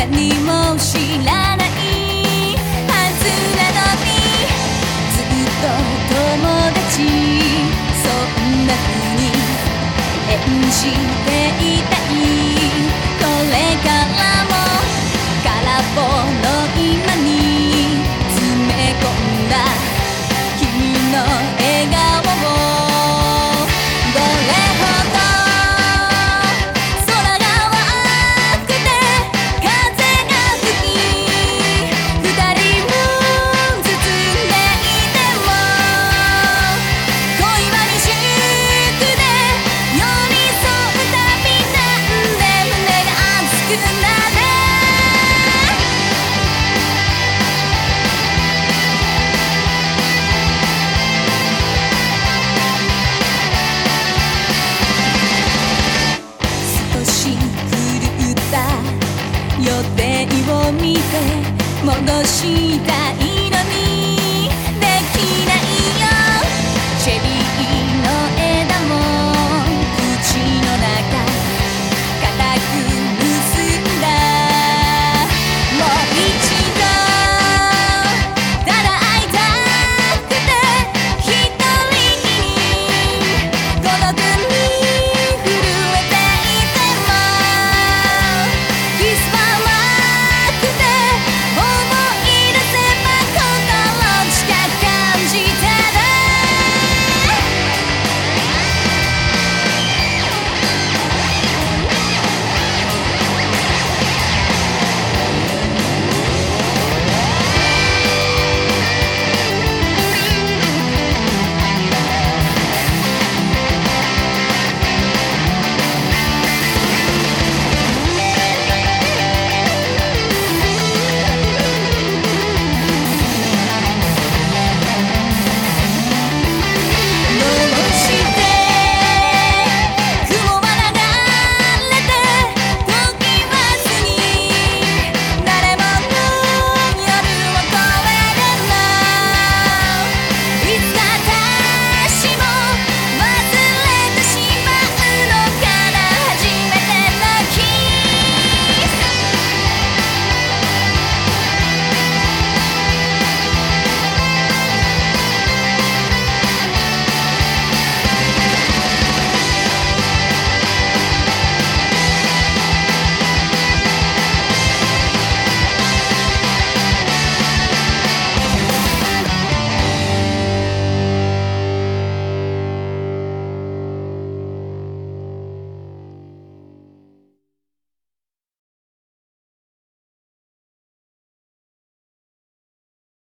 何も知らないはずなのにずっと友達そんな風に演じて戻したい